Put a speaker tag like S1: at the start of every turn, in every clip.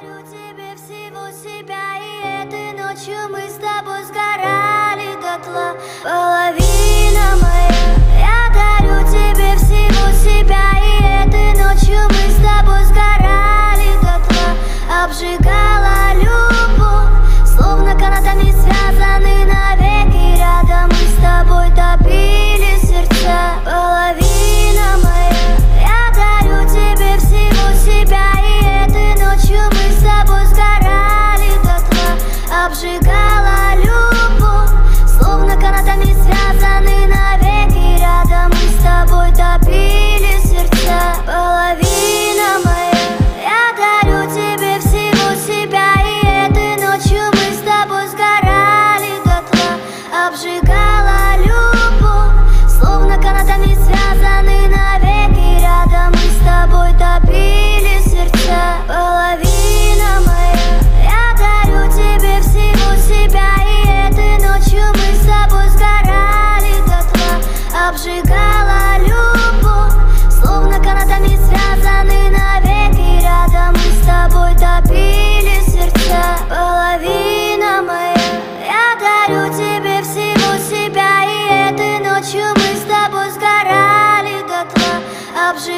S1: Дарю тебе всего себя, и этой ночью мы с тобой. Dani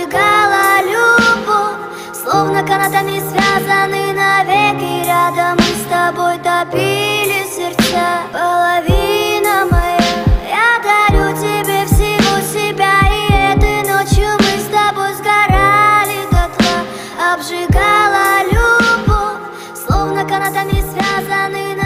S1: помогала любовь. Словно канатами связаны навеки Рядом мы с тобой топили сердца. Половина моя. Я дарю тебе всего себя И этой ночью мы с тобой сгорали до тла. Обжигала любовь. Словно канатами связаны